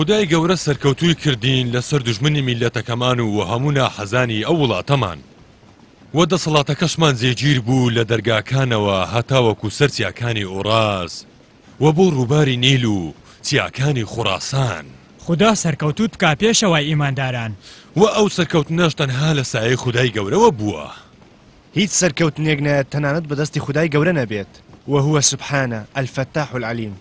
خودای گەورە سەرکەوتووی کردین لەسەر دژمنی میلەتەکەمان و هەموو ناحەزانی ئەو وڵاتەمان. و دەسەڵاتەکەشمان جێگیر بوو لە دەرگاکانەوە هەتاوەکو سەر چیاکانی ئوڕاس و بۆ ڕووباری نیل و چیاکانی خوڕاسان. خودا سەرکەوتووت بکا پێشەوای ئیمانداران. و ئەو سەرکەوتنەش تەنها لە سایەی خودای گەورەوە بووە. هیچ سەرکەوتنێک نایەت تەنانەت بە دەستی خودای گەورە نەبێت. وهو سبحانە الفتاح العلیم.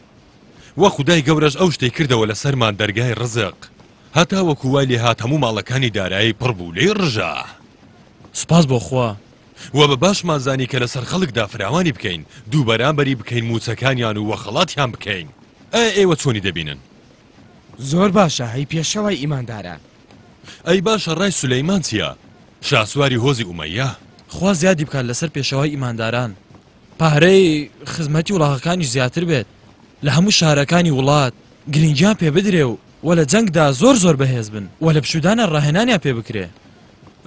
و خودای گەورەش ئەو شتەی کردەوە لەسەرمان دەرگای ڕزق هەتا وەکو وای لێهات هەموو ماڵەکانی دارایی پڕ بوو لێی ڕژا. سوپاس بۆ خوا. وە بە باشمان زانی کە لەسەر خەڵکدا فراوانی بکەین، دوو بەرامبەری بکەین مووچەکانیان و وە خەڵاتیان بکەین. ئایا ئێوە چۆنی دەبینن؟ زۆر باشە هەی پێشەوای ئیمانداران. ئەی باشە ڕای سولەیمان چیە؟ شاسواری هۆزی ئومەیە. خوا زیادی بکات لەسەر پێشەوای ئیمانداران. پارەی خزمەتی وڵاخەکانیش زیاتر بێت لە هەموو شارەکانی وڵات گرنگیان پێ بدرێ و و لە جەنگدا زۆر زۆر بەهێز بن و لە پشودانا ڕاهێنانیان پێ بکرێ.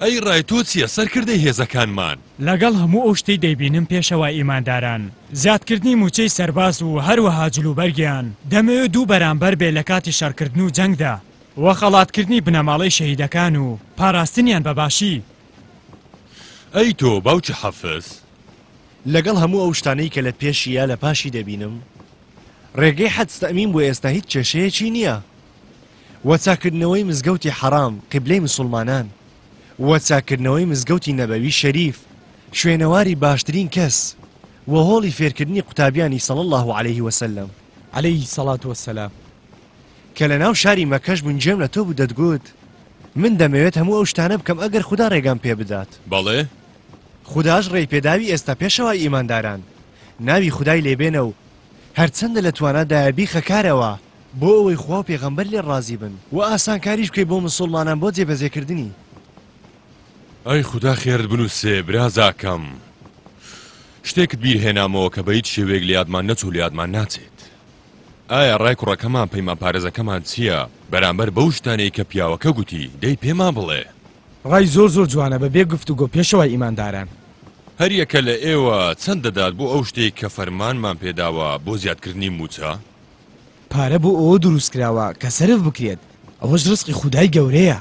ئەی ڕای تۆ چیە سەرکردەی هێزەکانمان؟ لەگەڵ هەموو ئەو شتەی دەیبینم پێشەوا ئیمانداران زیادکردنی موچەی سەرباز و هەروەها جلوبەرگیان دەمەوێ دوو بەرامبەر بێ لە کاتی شەڕکردن و جەنگدا و خەڵاتکردنی بنەماڵەی شەهیدەکان و پاراستنیان بە باشی. ئەی تۆ باوکی حافز؟ لەگەڵ هەموو ئەو شتانەی کە لە پێشی یا لە پاشی دەبینم، ڕێگەی حەدس تەئمیم بۆ ئێستا هیچ کێشەیەکی نییە. وە چاککردنەوەی مزگەوتی حەڕام، قیبلەی مسوڵمانان، وە چاککردنەوەی مزگەوتی نەبەوی شەریف، شوێنەواری باشترین کەس، وە هۆڵی فێرکردنی قوتابیانی صلی اللە علیە وسلم، علیە الصلوة والسلام، کە لە ناو شاری مەککەش بوون گوێم لە تۆ بوو دەتگوت، من دەمەوێت هەموو ئەو شتانە بکەم ئەگەر خودا ڕێگام پێ بدات. بەڵێ، خوداش ڕێی پێداوی ئێستا پێشەوای ئیمانداران ناوی خودای لێ بێنە و هەرچەندە لە توانادایە بیخە کارەوە بۆ ئەوەی خوا و پێغەمبەر لێ ڕازی بن و ئاسانکاریش بکەی بۆ مسوڵمانان بۆ جێبەجێ کردنی. ئەی خودا خێرت بنووسێ برازاکەم شتێکت بیر هێنامەوە کە بە هیچ شێوەیەک لە یادمان نەچوو لە یادمان ناچێت ئایا ڕای کوڕەکەمان پەیمانپارێزەکەمان چییە بەرامبەر بەو شتانەی کە پیاوەکە گوتی دەی پێمان بڵێ؟ ڕای زۆر زۆر جوانە بە بێ گفتوگۆ پێشەوای ئیمانداران. هەر یەکە لە ئێوە چەند دەدات بۆ ئەو شتەی کە فەرمانمان پێداوە بۆ زیادکردنی مووچە؟ پارە بۆ ئەوە دروست کراوە کە سەرف بکرێت ئەوەش ڕزقی خودای گەورەیە.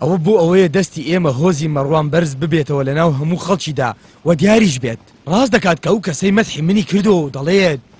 ئەوە بۆ ئەوەیە دەستی ئێمە هۆزی مەڕوان بەرز ببێتەوە لە ناو هەموو خەڵکیدا و دیاریش بێت. ڕاست دەکات کە ئەو کەسەی مەدحی منی کردووە و دەڵێت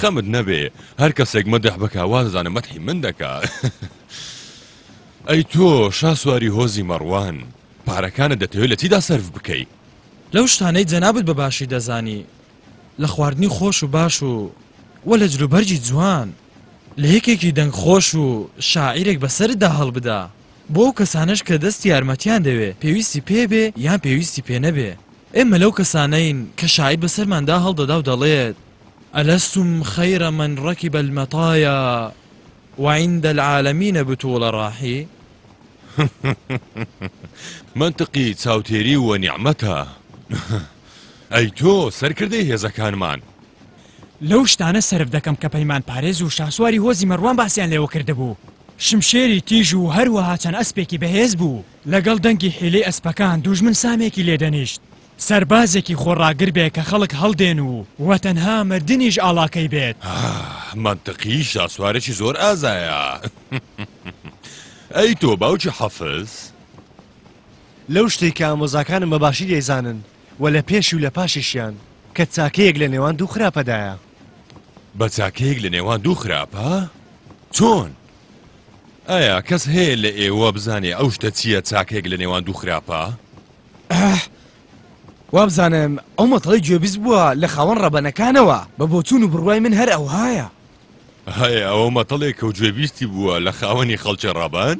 خەمت نەبێ هەر کەسێک مەدح بکا وا دەزانم مەدحی من دەکا ئەی تۆ شاسواری هۆزی مەڕوان پارەکانت دەتەوێت لە چیدا سەرف بکەی لەو شتانەی جەنابت بە باشی دەزانی لە خواردنی خۆش و باش و وە لە جلوبەرگی جوان لە یەکێکی دەنگ خۆش و شاعیرێک بەسەردا هەڵبدا بۆ ئەو کەسانەش کە دەستی یارمەتیان دەوێ پێویستی پێبێ یان پێویستی پێ نەبێ ئێمە لەو کەسانەین کە شاعیر بەسەرماندا هەڵدەدا و دەڵێت، الستم خیر من رکب المطایا و عند العالمین بطول راحی؟ مەنتقی چاوتێری و نیعمەتە. ئەی تۆ سەرکردەی هێزەکانمان. لەو شتانە سەرف دەکەم کە پەیمانپارێز و شاسواری هۆزی مەروان باسیان لێوە کردبوو، شمشێری تیژ و هەروەها چەند ئەسپێکی بەهێز بوو. لەگەڵ دەنگی حیلەی ئەسپەکان دوژمن سامێکی لێ دەنیشت. سەربازێکی خۆڕاگر بێ کە خەڵک هەڵدێن و وە تەنها مردنیش ئاڵاکەی بێت. ئاه مەنتقی شاسوارێکی زۆر ئازایە ئەی تۆ باوکی حەفز؟ لەو شتەی کە ئامۆزاکانم بە باشی دەیزانن و لە پێشی و لە پاشیشیان کە چاکەیەک لە نێوان دوو خراپەدایە. بە چاکەیەک لە نێوان دوو خراپە؟ چۆن؟ ئایا کەس هەیە لە ئێوە بزانێ ئەو شتە چییە چاکەیەک لە نێوان دوو خراپە؟ وابزانم ئەو مەتەڵی گوێبیست بووە لە خاوەن ڕەبەنەکانەوە بە بۆچون و بڕوای من هەر ئەوهایە هەیە ئەوە مەتەڵێک کە و گوێبیستی بووە لە خاوەنی خەڵکی ڕەبەن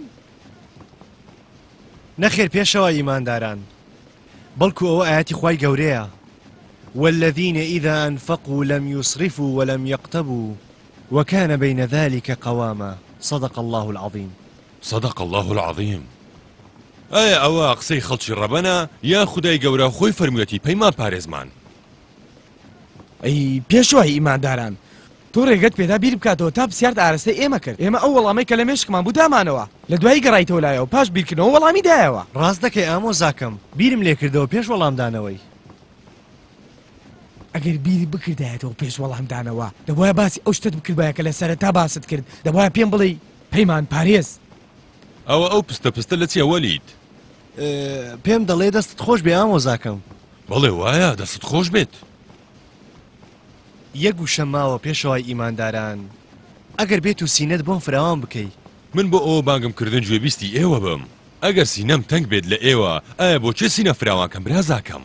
نەخێر پێشەوە ئیمانداران بەڵکو ئەوە ئایەتی خوای گەورەیە، والذین اذا انفقوا لم یسرفوا ولم یقتبوا وکان بین ذلک قواما، صدق اللە العظیم. صدق اللە العظیم ئایا ئەوە قسەی خەڵکی ڕەبەنە یان خودای گەورە خۆی فەرموویەتی پەیمان پارێزمان. ئەی پێشوای ئیمانداران! تۆ رێگەت پێدا بیر بکاتەوە تا پرسیارت ئارەستەی ئێمە کرد، ئێمە ئەو وەڵامەی کە لە مێشکمان بوو دامانەوە، لە دوایی گەڕایتەوە لایەوە پاش بیرکردنەوە وەڵامی دایەوە. راست دەکەی ئامۆزاکەم، بیرم لێکردەوە پێش وەڵامدانەوەی. ئەگەر بیری بکردایەتەوە پێش وەڵامدانەوە دەبوایە باسی ئەو شتەت بکردبایە کە لە سەرەتا باست کرد، دەبوایە پێم بڵێی پەیمان پارێز. ئەوە ئەو پستە پستە لە چیە وەلید. پێم دەڵێ دەستت خۆشبێ ئامۆزاکەم. بەڵێ وایە دەستت خۆشبێت. یەک وشە ماوە پێشەوای ئیمانداران ئەگەر بێت و سینەت بۆم فراوان بکەی. من بۆ ئەوە بانگم کردن گوێبیستی ئێوە بم ئەگەر سینەم تەنگ بێت لە ئێوە ئایا بۆ کێ سینە فراوان کەم برازاکەم.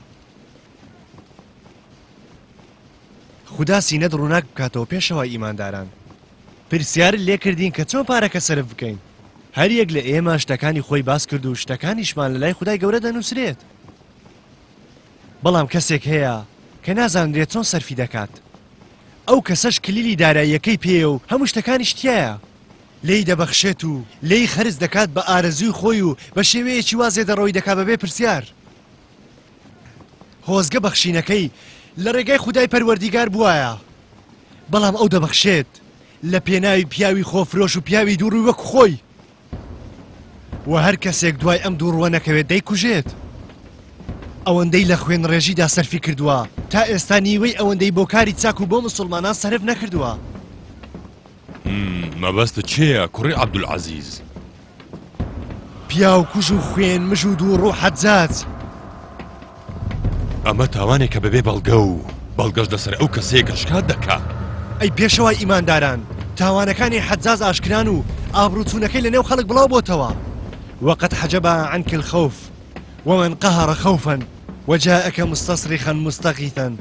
خودا سینەت ڕووناک بکاتەوە پێشەوای ئیمانداران. پرسیارت لێ کردین کە چۆن پارەکە سەرف بکەین هەر یەک لە ئێمە شتەکانی خۆی باس کرد و شتەکانیشمان لە لای خودای گەورە دەنووسرێت. بەڵام کەسێک هەیە کە نازانرێت چۆن سەرفی دەکات ئەو کەسەش کلیلی داراییەکەی پێیە و هەموو شتەکانیش تیایە لێی دەبەخشێت و لێی خەرج دەکات بە ئارەزووی خۆی و بە شێوەیەکی وا زێدەڕەوی دەکات بەبێ پرسیار خۆزگە بەخشینەکەی لە ڕێگای خودای پەروەردیگار بوایە بەڵام ئەو دەبەخشێت لە پێناوی پیاوی خۆفرۆش و پیاوی دووڕووی وەک خۆی وە هەر کەسێک دوای ئەم دووڕووە نەکەوێت دەیکوژێت. ئەوەندەی لە خوێنڕێژیدا سەرفی کردووە تا ئێستا نیوەی ئەوەندەی بۆ کاری چاک و بۆ مسوڵمانان سەرف نەکردووە. ئمم مەبەستت چێە کوڕی عەبدولعەزیز؟ پیاوکوژ و خوێنمژ و دووڕوو حەجاج. ئەمە تاوانێکە بەبێ بەڵگە و بەڵگەش لەسەر ئەو کەسەیە کە شکات دەکات. ئەی پێشەوای ئیمانداران، تاوانەکانی حەجاج ئاشکران و ئابڕووچوونەکەی لەنێو خەڵک بڵاو بۆتەوە، وقد حجب عنک الخوف ومن قهر خوفا وجاءک مستصرخا مستغیثا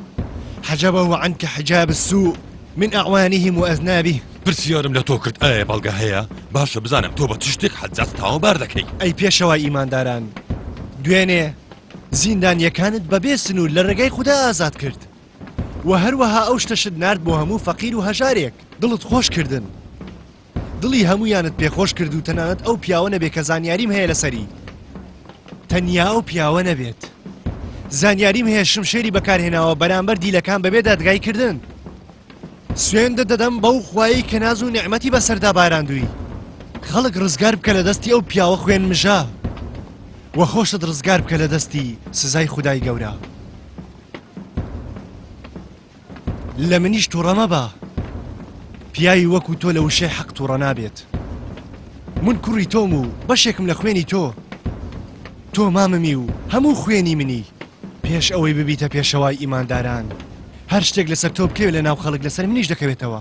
حجبه عنک حجاب السوء من اعوانهم واذنابه. پرسیارم لە تۆ کرد ئایا بەڵگە هەیە؟ باشە بزانم تۆ بە چ شتێک حەجاج تاوانبار دەکەی؟ ئەی پێشەوای ئیمانداران، دوێنێ زیندانیەکانت بە بێ سنور لە رێگای خودا ئازاد کرد وە هەروەها ئەو شتەشت نارد بۆ هەموو فەقیر و هەژارێک دڵت خۆش کردن دڵی هەموویانت پێ خۆش کرد و تەنانەت ئەو پیاوە نەبێ کە زانیاریم هەیە لەسەری تەنیا ئەو پیاوە نەبێت زانیاریم هەیە شمشێری بەکارهێناوە بەرامبەر دیلەکان بەبێ دادگای کردن سوێندە دەدەم بەو خوایی کە ناز و نعمەتی بەسەردا باراندووی خەڵک ڕزگار بکە لە دەستی ئەو پیاوە خوێن مژە. وە خۆشت ڕزگار بکە لە دەستی سزای خودای گەورە لە منیش توڕەمەبە پیاوی وەکو تۆ لە وشەی حەق توڕە نابێت من کوڕی تۆم و بەشێکم لە خوێنی تۆ تۆ ماممی و هەموو خوێنی منی پێش ئەوەی ببیتە پێشەوای ئیمانداران هەر شتێک لەسەر تۆ بکەوێت لە ناو خەڵک لەسەر منیش دەکەوێتەوە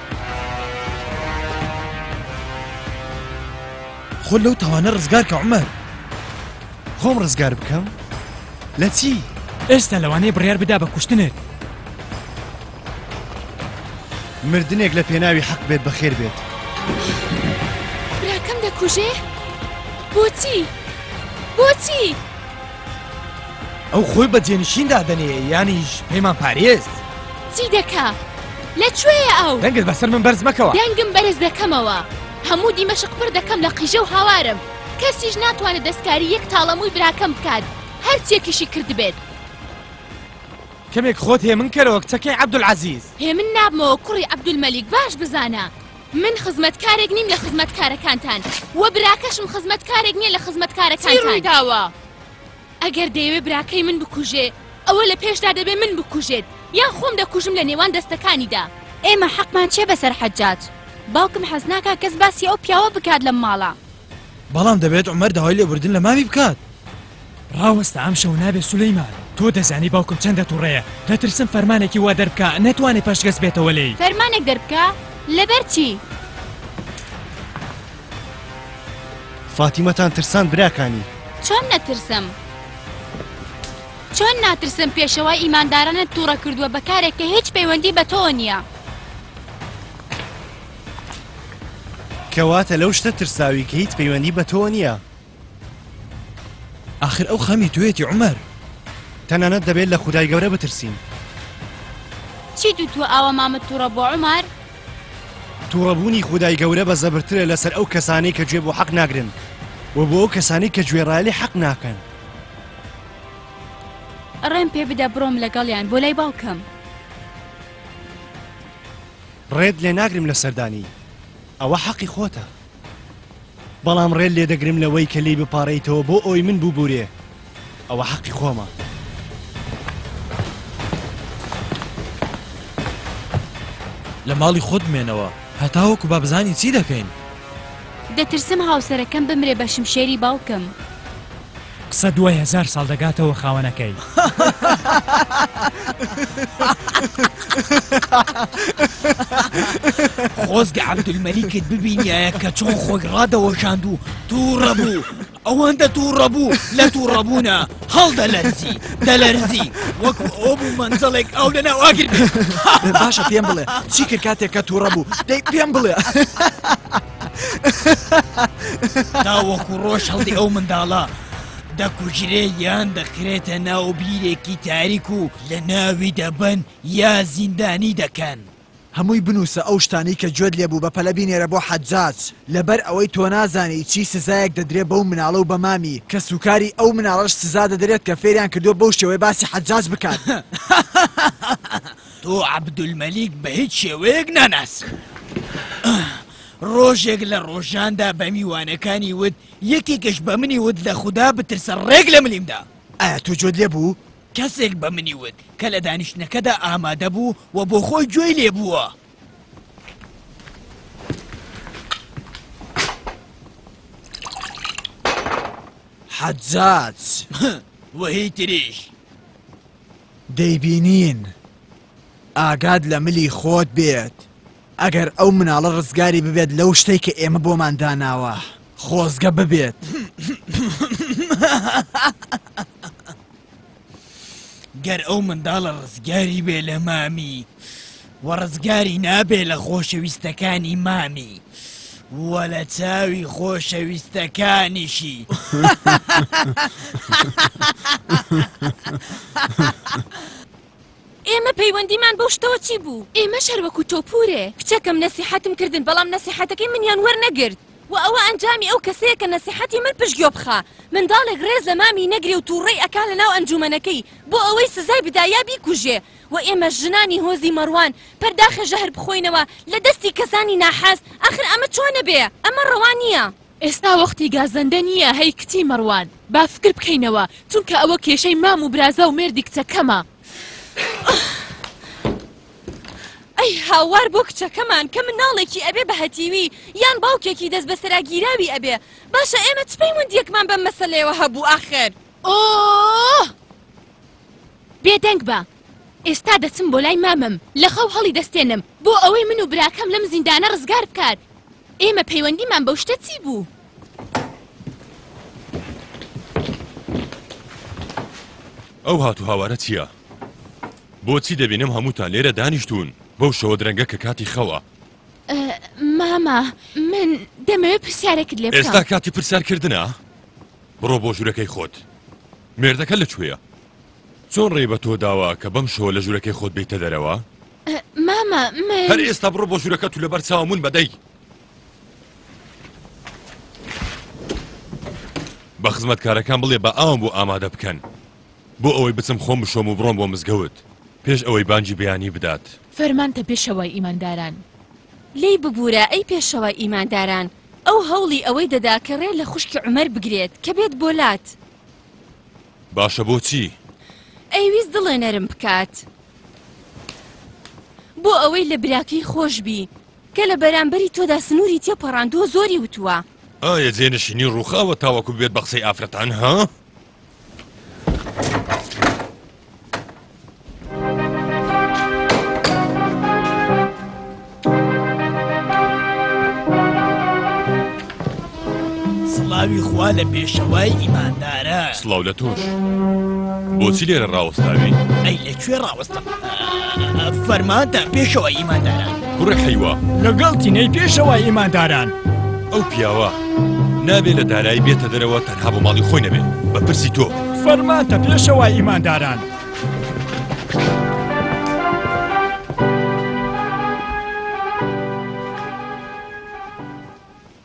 خۆت لەو تاوانە ڕزگار کە عومەر خۆم ڕزگار بکەم لە چی؟ ئێستا لەوانەیە بڕیار بدا بە کوشتنت مردنێک لە پێناوی حەق بێت بەخێر بێت براکەم دەکوژێ؟ بۆچی؟ بۆچی؟ ئەو خۆی بە جێنشین دادەنێ یانیش پەیمان پارێز چی دەکا لە کوێیە ئەو دەنگت بەسەر من بەرز مەکەوە دەنگم بەرز دەکەمەوە هەموو دیمەشق پڕ دەکەم لە قیژە و هاوارم کەسیش ناتوانێت دەستکاری یەک تاڵەمووی براکەم بکات هەرچێکیشی کردبێت کەمێک خۆت هێمن کەرەوە کچەکەی عەبدولعەزیز هێمن نابمەوە کوڕی عەبدولمەلیک باش بزانە من خزمەتکارێک نیم لە خزمەتکارەکانتان و براکەشم خزمەتکارێک نییە لە خزمەتکارەکانتان. چی ڕوویداوە؟ ئەگەر دەیەوێ براکەی من بکوژێ، ئەوە لە پێشدا دەبێ من بکوژێت، یان خۆم دەکوژم لە نێوان دەستەکانیدا. ئێمە حەقمان چییە بەسەر حەجاج؟ باوکم حەز ناکا کەس باسی ئەو پیاوە بکات لەم ماڵە. بەڵام دەبێت عومەر داوای لێبوردن لە مامی بکات. ڕاوەستە ئەم شەو نابێ سولەیمان تۆ دەزانی باوکم چەندە توڕەیە دەترسم فەرمانێکی وا دەربکا نەتوانێ پەشگەز بێتەوە لێی فەرمانێک دەربکا لەبەر چی؟ فاتیمەتان ترسان براکانی چۆن نەترسم چۆن ناترسم پێشەوە ئیماندارانت تووڕە کردووە بە کارێک کە هیچ پەیوەندی بە تۆ نییە کەواتە لەو شتە ترساوی کە هیچ پەیوەندی بە تۆ نییە ئاخر ئەو خەمی تۆیەتی عومەر. تەنانەت دەبێت لە خودای گەورە بترسین. چی دوتوە ئاوا مامت توڕە بۆ عومەر؟ توڕەبوونی خودای گەورە بە زەبرترە لەسەر ئەو کەسانەی کە گوێ بۆ حەق ناگرن و بۆ ئەو کەسانەی کە گوێڕایە لێ حەق ناکەن. ڕێم پێ بدە بڕۆم لەگەڵیان بۆ لای باوکەم. ڕێت لێ ناگرم لە سەردانی ئەوە حەقی خۆتە. بەڵام ڕێت لێدەگرم لەوەی کە لێی بپاڕێیتەوە بۆ ئەوی من ببورێ ئەوە حەقی خۆمە. لە ماڵی خۆت بمێنەوە هەتاوەکو با بزانی چی دەکەین. دەترسم هاوسەرەکەم بمرێ بە شمشێری باوکم. قسە دوای هەزار ساڵ دەگاتەوە خاوەنەکەی. خۆزگە عەبدولمەلیکت ببینیایە کە چۆن خۆی ڕادەوەشاند و تووڕە بوو ئەوەندە تووڕە بوو لە تووڕەبوونا هەڵدەلەرزی دەلەرزی وەک ئەو بوو مەنزەڵێک ئەو لەناو ئاگر بێ باشە پێم بڵێ چی کرد کاتێک کە تووڕە بوو دەی پێم بڵێ. تاوەکو ڕۆژ هەڵی ئەو منداڵە دەکوژرێ یان دەخرێتە ناو بیرێکی تاریک و لە ناوی دەبن یا زیندانی دەکەن. هەمووی بنووسە ئەو شتانەی کە گوێت لێ بوو بە پەلە بینێرە بۆ حەجاج لەبەر ئەوەی تۆ نازانی چی سزایەک دەدرێ بەو مناڵە و بە مامی کەس و کاری ئەو مناڵەش سزا دەدرێت کە فێریان کردووە بەو شێوەیە باسی حەجاج بکات. تۆ عەبدولمەلیک بە هیچ شێوەیەک ناناسی. ڕۆژێک لە ڕۆژاندا بە میوانەکانی وت، یەکێکش بە منی وت لە خودا بترسە ڕێک لە ملیم دا. ئایا تۆ گوێت لێ بوو؟ کەسێک بە منی وت کە لە دانیشتنەکەدا ئامادە بوو و بۆ خۆی گوێی لێ بووە. حەجاج. و هی تریش. دەیبینین ئاگات لە ملی خۆت بێت ئەگەر ئەو مناڵە ڕزگاری ببێت لەو شتەی کە ئێمە بۆمان داناوە خۆزگە ببێت گەر ئەو منداڵە ڕزگاری بێ لە مامی. وە ڕزگاری نابێ لە خۆشەویستەکانی مامی وە لە چاوی خۆشەویستەکانیشی ئێمە پەیوەندیمان بەو شتەوە چی بوو ئێمەش هەر وەکو تۆ پورێ کچەکەم نەسیحەتم کردن بەڵام نەسیحەتەکەی منیان وەرنەگرت وە ئەوە ئەنجامی ئەو کەسەیە کە نەسیحەتی من پشگوێ بخا منداڵێک ڕێز لە مامی نەگرێ و توڕەی ئەکا لەناو ئەنجومەنەکەی بۆ ئەوەی سزای بدا یا بیکوژێ وە ئێمەش ژنانی هۆزی مەڕوان پەرداخە ژەهر بخۆینەوە لە دەستی کەسانی ناحەز ئاخر ئەمە چۆنە بێ ئەمە ڕەوا نیە. ئێستا وەختی گازەندە نیە هەی کچی مەڕوان با فکر بکەینەوە چونکە ئەوە کێشەی مام و برازا و مێردی کچەکەمە. ئەی هاوار بۆ کچەکەمان کە مناڵێکی ئەبێ بە هەتیوی یان باوکێکی دەست بەسەرا گیراوی ئەبێ باشە ئێمە چ پەیوەندیەکمان بەم مەسەلەیەوە هەبوو ئاخر. ئۆۆۆ بێدەنگ بە. ئێستا دەچم بۆ لای مامم، لە خەو هەڵیدەستێنم، بۆ ئەوەی من و براکەم لەم زیندانە ڕزگار بکات. ئێمە پەیوەندیمان بەو شتە چی بوو؟ ئەو هاتوهاوارە چییە؟ بۆچی دەبینم هەمووتان لێرە دانیشتوون بەو شەوە درەنگە کە کاتی خەوە؟ مامە، من دەمەوێت پرسیارێکت لێ بکەم. ئێستا کاتی پرسیارکردنە؟ بڕۆ بۆ ژورەکەی خۆت. مێردەکە لەکوێیە؟ چۆن ڕێی بە تۆ داوە کە بەم شەوە لە ژورەکەی خۆت بێیتە دەرەوە؟ مامە من. هەر ئێستا بڕۆ بۆ ژورەکەت و لەبەر چاوم ون بە دەی. بە خزمەتکارەکان بڵێ بە ئاوم بۆ ئامادە بکەن بۆ ئەوەی بچم خۆم بشۆم و بڕۆم بۆ مزگەوت پێش ئەوەی بانگی بەیانی بدات. فەرمانتە پێشەوای ئیمانداران. لێی ببورە ئەی پێشەوای ئیمانداران ئەو هەوڵی ئەوەی دەدا کە رێ لە خوشکی عومەر بگرێت کە بێت بۆ لات. باشە بۆچی؟ ئەیویست دڵێ نەرم بکات. بۆ ئەوەی لە براکەی خۆش بی. کە لە بەرامبەری تۆدا سنوری تێ پەڕاندووە زۆری وتووە. ئایا جێنشینی رووخاوە تاوەکو بێت بە قسەی ئافرەتان ها؟ سڵاوی خوا لە پێشەوای ئیماندارە سڵاو لە تۆش بۆچی لێرە ڕاوەستاوی ئەی لەکوێ ڕاوەستە فەرمانتە پێشەوە ئیمانداران کوڕە حیوە لەگەڵ تینەی پێشەوە ئیمانداران ئەو پیاوە نابێ لە دارایی بێتە دەرەوە هەموو ماڵی خۆی نەبێ بە پرسی تۆ فەرمانتە پێشەوە ئیمانداران.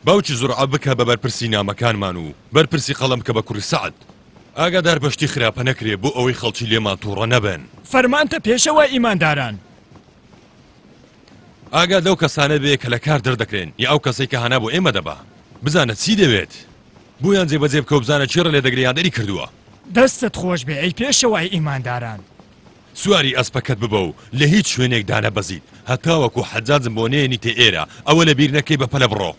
باوکی زرعە بکە بە بەرپرسی نامەکانمان و بەرپرسی قەڵم کە بە کوڕی سعد ئاگادار بەشتی خراپە نەکرێ بۆ ئەوەی خەڵکی لێمان تووڕە نەبن فەرمانتە پێشەوە ئیمانداران ئاگا لەو کەسانە بێ کە لە کار دەردەکرێن یا ئەو کەسێک کە هانا بۆ ئێمە دەبا بزانە چی دەوێت بۆیان جێ بەجێ بکە و بزانە کێ ڕێلێ دەگرێ یان دەری کردووە. دەستت خۆش بێ ئەی پێشەوای ئیمانداران. سواری ئەسپەکەت ببە و لە هیچ شوێنێک دانەبەزیت هەتاوەکو حەجاجم بۆ نەیەنیتە ئێرە ئەوە لەبیر نەکەی بە پەلە بڕۆ.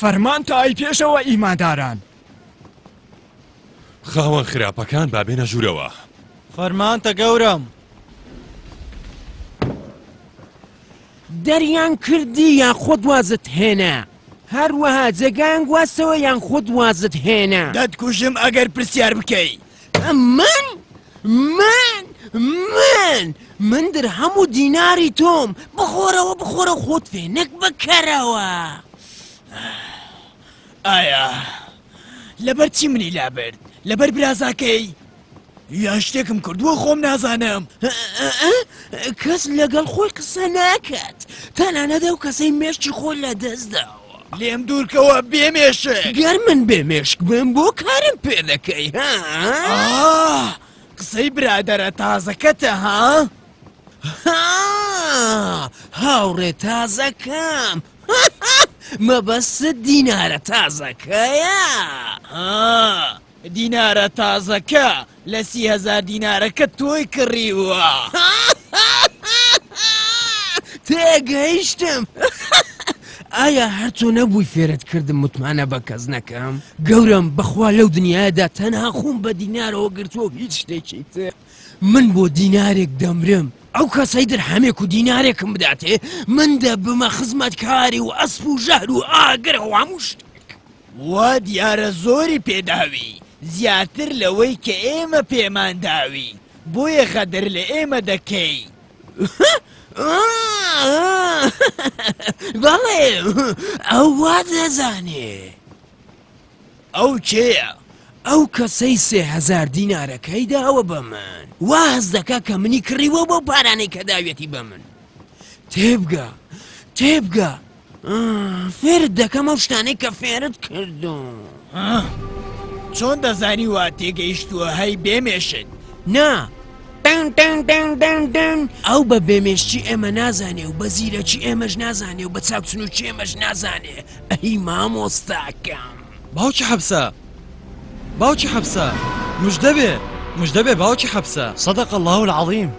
فەرمانتە ئەی پێشەوا ئیمانداران. خاوەن خراپەکان با بێنە ژوورەوە. فەرمانتە گەورەم. دەریان کردی یان خۆت وازت هێنا؟ هەروەها جێگایان گواستەوە یان خۆت وازت هێنا؟ دەتکوژم ئەگەر پرسیار بکەی. من؟ من؟ من؟ من درهەم و دیناری تۆم، بخۆرەوە بخۆرە و خۆت فێنک بکەرەوە. ئایا لەبەر چی منی لابرد؟ لەبەر برازاکەی؟ یان شتێکم کردووە خۆم نازانم کەس لەگەڵ خۆی قسە ناکات تەنانەت ئەو کەسەی مێشکی خۆی لە دەستداوە لێم دوورکەوە بێمێشە گەر من بێمێشک بم بۆ کارم پێ دەکەی ها قسەی برادرە تازەکەتە ها هاوڕێ تازەکەم مەبەست دینارە تازەکەیە. دینارە تازەکە لە سی هەزار دینارەکە تۆی کڕیوە تێگەیشتم ئایا هەر تۆ نەبووی فێرت کردم متمانە بە کەس نەکەم گەورم بەخوا لەو دنیادا تەنها خۆم بە دینارەوە گرتووە و هیچ شتێکی تر من بۆ دینارێک دەمرم ئەو کەسەی درهەمێک و دینارێکم بداتێ من دەبمە خزمەتکاری و ئەسپ و ژەهر و ئاگر و هەموو شتێک وا دیارە زۆری پێ داوی زیاتر لەوەی کە ئێمە پێمان داوی بۆیە غەدر لە ئێمە دەکەی. بەڵێ ئەو وا دەزانێ. ئەو کێیە؟ ئەو کەسەی سێ هەزار دینارەکەی داوە بە من وا هەست دەکا کە منی کڕیوە بەو پارانەی کە داویەتی بە من. تێبگە تێبگە. فێرت دەکەم ئەو شتانەی کە فێرت کردو چۆن دەزانی وا تێگەیشتووە هەی بێمێشک نا ئەو بە بێمێشتی ئێمە نازانێ و بە زیرەکی ئێمەش نازانێ و بە چاکچنوکی ئێمەش نازانێ ئەهی مامۆستاکەم باوکی حەبسە باوکی حەبسە مژدەبێ مژدەبێ باوکی حەبسە سەدەق الله العظیم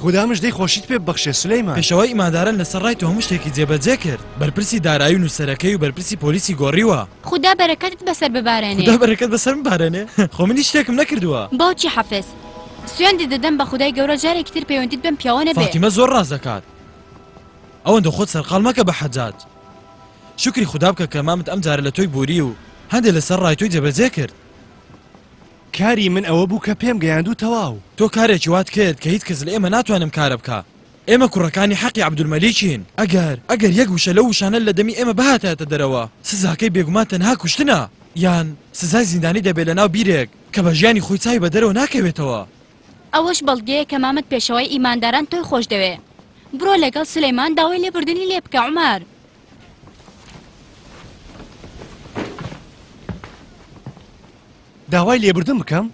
خودا مژدەی خۆشیت پێ ببەخشێ سولەیمان. پێشەوای ئیمانداران لەسەر ڕای تۆ هەموو شتێکی جێبەجێ کرد، بەرپرسی دارایی و نووسەرەکەی و بەرپرسی پۆلیسی گۆڕیوە. خودا بەرەکەتت بەسەر ببارێنێ. خودا بەرەکەت بەسەر ببارێنێ خۆ من هیچ شتێکم نەکردووە. باوکی حەفز. سوێندت دەدەم بە خودای گەورە جارێکی تر پەیوەندیت بەم پیاوە نەبێ. فاتیمە زۆر ڕاست دەکات. ئەوەندە خۆت سەرقاڵ مەکە بە حەجاج. شوکری خودا بکە کە مامت ئەمجارە لە تۆی بووری و هەندێ لەسەر ڕای تۆی جێبەجێ کرد. کاری من ئەوە بوو کە پێم گەیاند و تەواو. تۆ کارێکی وات کرد کە هیچ کەس لە ئێمە ناتوان ئەم کارە بکا. ئێمە کوڕەکانی حەقی عەبدولمەلیکین. ئەگەر، ئەگەر یەک وشە لەو وشانە لە دەمی ئێمە بهاتایەتە دەرەوە، سزاکەی بێگومان تەنها کوشتنە، یان سزای زیندانی دەبێ لە ناو بیرێک کە بە ژیانی خۆی چاوی بە دەرەوە ناکەوێتەوە. ئەوەش بەڵگەیە کە مامەت پێشەوای ئیمانداران تۆی خۆش دەوێ. بڕۆ لەگەڵ سولەیمان داوای لێبوردنی لێ بکە، عومەر. داوای لێبوردن بکەم؟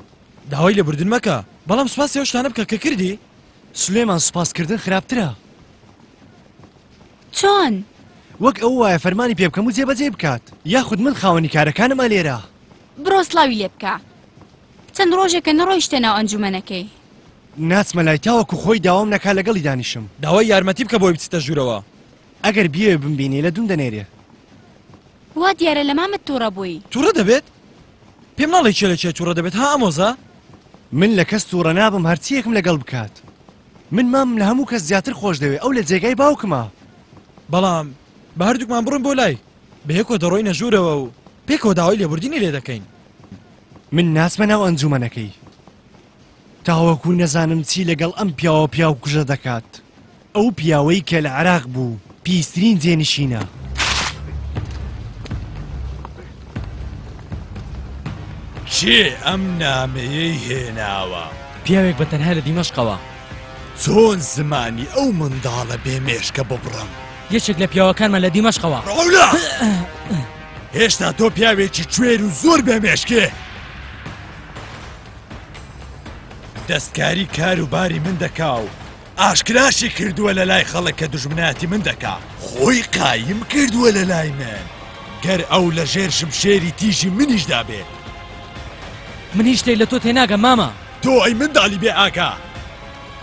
داوای لێبوردن مەکە، بەڵام سوپاسی ئەو شتانە بکە کە کردی. سلێمان سوپاسکردن خراپترە. چۆن؟ وەک ئەو وایە فەرمانی پێ بکەم و جێبەجێی بکات، یاخود من خاوەنی کارەکانم ئەلێرە. بڕۆ سڵاوی لێ بکە. چەند ڕۆژێکە نەڕۆیشتە ناو ئەنجومەنەکەی. ناچمە لای تاوەکو خۆی داوام نەکا لەگەڵی دانیشم. داوای یارمەتی بکە بۆی بچیتە ژوورەوە. ئەگەر بیەوێ بمبینێ لە دووم دەنێرێ. وا دیارە لە مامت تووڕە بووی. تووڕە دەبێت؟ پێم ناڵێی کێ لە کێ تووڕە دەبێت ها ئامۆزا؟ من لە کەس تووڕە نابم هەرچیەکم لەگەڵ بکات من مامم لە هەموو کەس زیاتر خۆش دەوێ ئەو لە جێگای باوکمە بەڵام بە هەردووکمان بڕۆین بۆ لای بەیەکۆ دەڕۆی نەژوورەوە و پێکەوە داوای لێبوردینی لێ دەکەین من ناچمە ناو ئەنجومەنەکەی تاوەکو نەزانم چی لەگەڵ ئەم پیاوە پیاوکوژە دەکات ئەو پیاوەی کە لە عراق بوو پیسترین جێنشینە. کێ ئەم نامەیەی هێناوە؟ پیاوێک بە تەنها لە دیمەشقەوە. چۆن زمانی ئەو منداڵە بێ مێشکە ببڕم؟ یەکێک لە پیاوەکانمە لە دیمەشقەوە ڕۆلا هێشتا تۆ پیاوێکی کوێر و زۆر بێ مێشکێ دەستکاری کار و باری من دەکا و ئاشکراشی کردووە لە لای خەڵک کە دژمنایەتی من دەکا خۆی قایم کردووە لە لای من گەر ئەو لە ژێر شمشێری تیژی منیشدا بێ من هیچ شتێک لە تۆ تێناگەم مامە تۆ ئەی منداڵی بێ ئاگا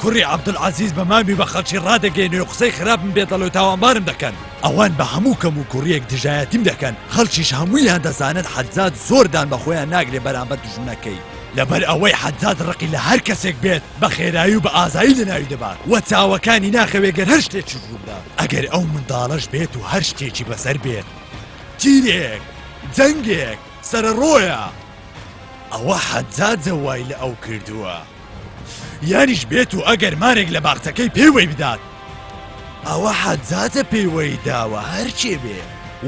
کوڕی عەبدولعەزیز بە مامی بە خەڵکی ڕادەگەیەنێ و قسەی خراپم پێ دەڵێ و تاوانبارم دەکەن ئەوان بە هەموو کەم و کوڕیەک دژایەتیم دەکەن خەڵکیش هەموویان دەزانن حەجاج زۆر دان بە خۆیان ناگرێ بەرامبەر دوژمنەکەی لەبەر ئەوەی حەجاج ڕقی لە هەر کەسێک بێت بە خێرایی و بە ئازایی لە ناوی دەبات وە چاوەکانی ناخەوێ گەر هەر شتێکیش ڕوو بدا ئەگەر ئەو منداڵەش بێت و هەر شتێکی بەسەر بێت تیرێک جەنگێک سەرەڕۆیە ئەوە حەجاجە وای لە ئەو کردووە. یانیش بێت و ئەگەر مارێک لە باخچەکەی پێوەی بدات ئەوە حەجاتە پێوەی داوە هەرچێ بێ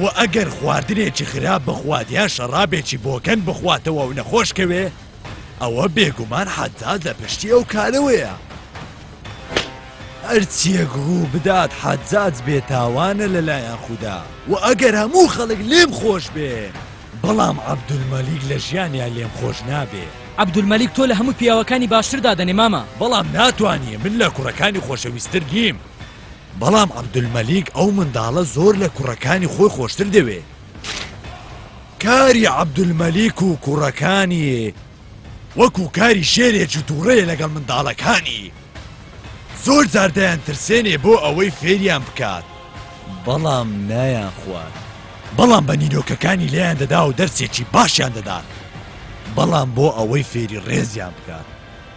و ئەگەر خواردنێکی خراپ بخوات یا شەڕابێکی بۆکەن بخواتەوە و نەخۆشکەوێ ئەوە بێگومان حەجات لە پشتی ئەو کارەوەیە هەرچیەک ڕوو بدات حەجات بێتاوانە لەلایەن خوددا و ئەگەر هەموو خەڵک لێم خۆش بێ بەڵام عەبدولمەلیک لە ژیانیا لێم خۆش نابێ. عەبدولمەلیک تۆ لە هەموو پیاوەکانی باشتر دادەنێ مامە. بەڵام ناتوانی من لە کوڕەکانی خۆشەویستر نیم. بەڵام عەبدولمەلیک ئەو منداڵە زۆر لە کوڕەکانی خۆی خۆشتر دەوێ. کاری عەبدولمەلیک و کوڕەکانی وەکو کاری شێرێکی توڕەیە لەگەڵ منداڵەکانی زۆر جار دەیان ترسێنێ بۆ ئەوەی فێریان بکات بەڵام نایان خوارد بەڵام بە نینۆکەکانی لێیان دەدا و دەرسێکی باشیان دەدات بەڵام بۆ ئەوەی فێری ڕێزیان بکات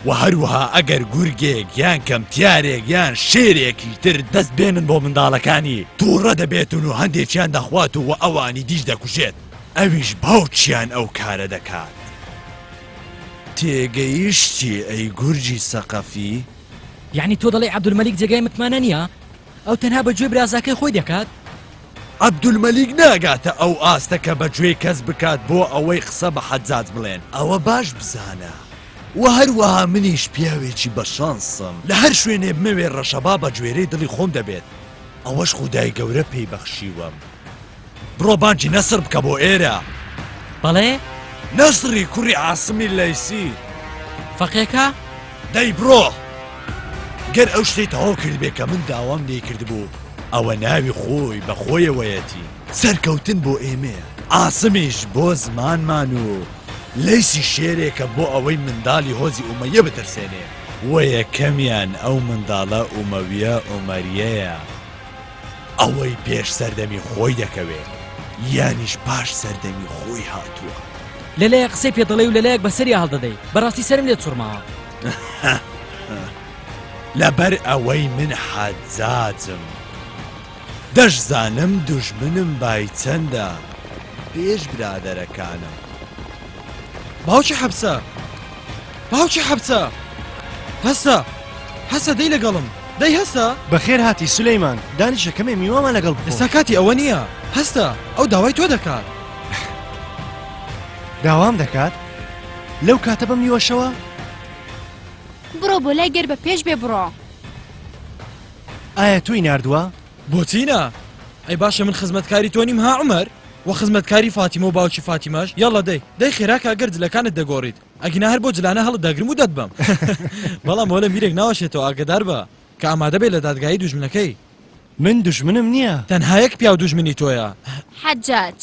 و هەروەها ئەگەر گورگێک یان کەمتیارێک یان شێرێکی تر دەست بێنن بۆ منداڵەکانی تووڕە دەبێتون و هەندێکیان دەخوات و ئەوانی دیش دەکوژێت ئەویش باوکیان ئەو کارە دەکات. تێگەیشتی ئەی گورجی سەقەفی؟ یەعنی تۆ دەڵێی عەبدولمەلیک جێگای متمانە نیە؟ ئەو تەنها بە گوێ برازاکەی خۆی دەکات؟ عەبدولمەلیک ناگاتە ئەو ئاستە کە بە گوێی کەس بکات بۆ ئەوەی قسە بە حەجاج بڵێن ئەوە باش بزانە. وە هەروەها منیش پیاوێکی بە شانسم لە هەر شوێنێ بمەوێ ڕەشەبا بە گوێرەی دڵی خۆم دەبێت ئەوەش خودای گەورە پێی بەخشیوەم. بڕۆ بانکی نەسر بکە بۆ ئێرە. بەڵێ؟ نەسری کوڕی عاسمی لەیسی. فەقێکە؟ دەی بڕۆ. گەر ئەو شتەی تەواو کردبێ کە من داوام لێ کردبوو ئەوە ناوی خۆی بە خۆیەوەیەتی سەرکەوتن بۆ ئێمەیە ئاسمیش بۆ زمانمان و لەیسی شێرێکە بۆ ئەوەی منداڵی هۆزی ئومەیە بترسێنێ وەیە کەمیان ئەو منداڵە ئومەویە ئۆمەریەیە. ئەوەی پێش سەردەمی خۆی دەکەوێ یانیش پاش سەردەمی خۆی هاتووە لەلایە قسەی پێ دەڵێ و لەلایەک بەسەری هەڵدەدەی بەڕاستی سرم لێ چڕماوە لەبەر ئەوەی من حەزاتم دەشزانم دوژمنم بای چەندە پێش برادەرەکانم باوکی حەبسە باوکی حەبسە هەسە هەسە دەی لەگەڵم دەی هەسە بەخێر هاتی سلەیمان دانیشە کەمێ میوەمان لەگەڵ ئێستا کاتی ئەوە نییە هەستە ئەو داوای تۆ دەکات داوام دەکات لەو کاتە بە میوەشەوە بڕۆ بۆ لای گەر بە پێش بێ بڕۆ ئایا تۆی نردووە بۆچی نا؟ ئەی باشە من خزمەتکاری تۆ نیم ها عومەر؟ وە خزمەتکاری فاتیمە و باوکی فاتیمەش؟ یەڵڵە دەی، دەی خێرا کە ئەگەر جلەکانت دەگۆڕیت، ئەگینا هەر بۆ جلانە هەڵت دەگرم و دەتبەم. بەڵام مۆلە میرێک ناوەشێتەوە ئاگەدار بە، کە ئامادە بێت لە دادگایی دوژمنەکەی. من دوژمنم نییە. تەنها یەک پیاو دوژمنی تۆیە. حەجاج.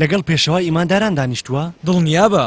لەگەڵ پێشەوای ئیمانداران دانیشتووە؟ دڵنیابە.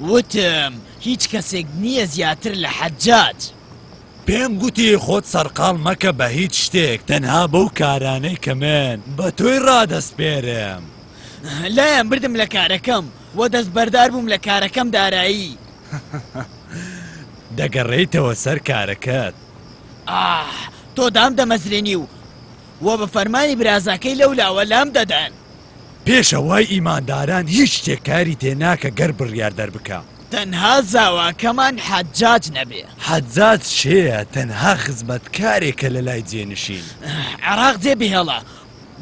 وتم هیچ کەسێک نییە زیاتر لە حەجاج. پێم گوتی خۆت سەرقاڵ مەکە بە هیچ شتێک تەنها بەو کارانەی کە من بە تۆی ڕادەسپێرم. لایان بردم لە کارەکەم و دەستبەردار بووم لە کارەکەم دارایی. دەگەڕێیتەوە سەر کارەکەت. ئاه تۆ دام دەمەزرێنی و وە بە فەرمانی برازاکەی لەو لاوە لام دەدەن. پێشەوای ئیمانداران هیچ شتێک کاری تێ ناکە گەر بڕیار دەربکا. تەنها زاواکەمان حەجاج نەبێ. حەجاج کێیە؟ تەنها خزمەتکارێکە لە لای جێنشین. عێراق جێ بهێڵە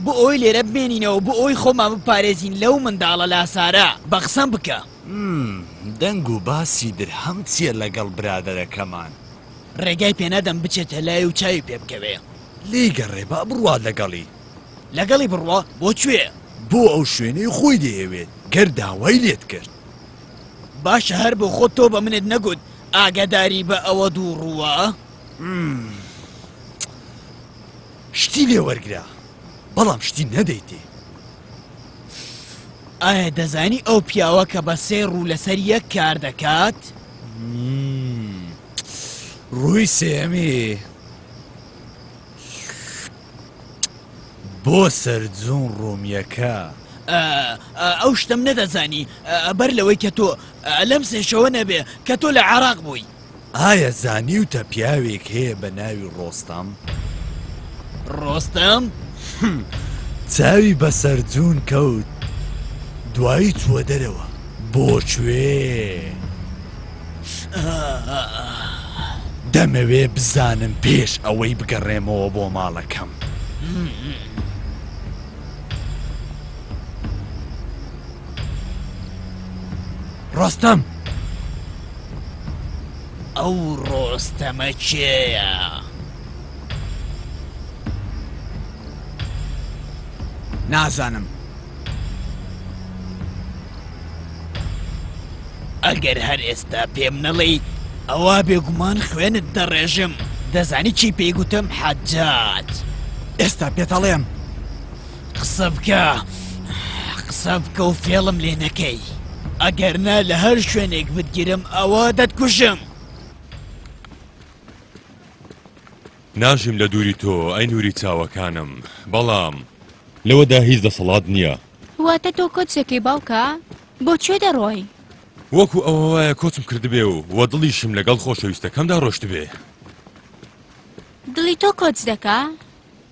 بۆ ئەوەی لێرە بمێنینەوە بۆ ئەوەی خۆمان بپارێزین لەو منداڵە لاسارە. بە قسەم بکە. مم دەنگ و باسی درهەم چیە لەگەڵ برادەرەکەمان. ڕێگای پێنادەم بچێتە لای و چاوی پێ بکەوێ. لێی گەڕێ با بڕوات لەگەڵی. لەگەڵی بڕوا بۆ کوێ؟ بۆ ئەو شوێنەی خۆی دەیەوێت گەر داوای لێت کرد. باشە هەر بۆ خۆت تۆ بە منت نەگوت ئاگاداری بە ئەوە دووڕووە. مم. شتی لێ وەرگرە بەڵام شتی نەدەیتێ. ئایا دەزانی ئەو پیاوە کە بە سێ ڕوو لەسەر یەک کار دەکات؟ ڕووی سێیەمی بۆ سەرجووم ڕوومیەکە. ئەو شتەم نەدەزانی بەر لەوەی کە تۆ لەم سێ شەوە نەبێ کە تۆ لە عێراق بووی. ئایا زانیوتە پیاوێک هەیە بە ناوی ڕۆستەم؟ ڕۆستەم؟ هم! چاوی بەسەر جوون کەوت دوایی چووە دەرەوە. بۆ کوێ؟ دەمەوێ بزانم پێش ئەوەی بگەڕێمەوە بۆ ماڵەکەم. ڕۆستەم! ئەو ڕۆستەمە کێیە؟ نازانم. ئەگەر هەر ئێستا پێم نەڵێی، ئەوا بێگومان خوێنت دەڕێژم. دەزانی چی پێی گوتم حەجاج؟ ئێستا پێتەڵێم. قسە بکە قسە بکە و فێڵم لێ نەکەی ئەگەر نا لە هەر شوێنێک بتگیرم ئەوە دەتکوژم ناژیم لە دووری تۆ ئەی نووری چاوەکانم بەڵام لەوەدا هیچ دەسەڵات نییە واتە تۆ کۆچەکەی باوکە بۆ کوێ دەڕۆی وەکو ئەوە وایە کۆچم کردبێ و وە دڵیشم لەگەڵ خۆشەویستەکەمدا ڕۆشتبێ دڵی تۆ کۆچ دەکا؟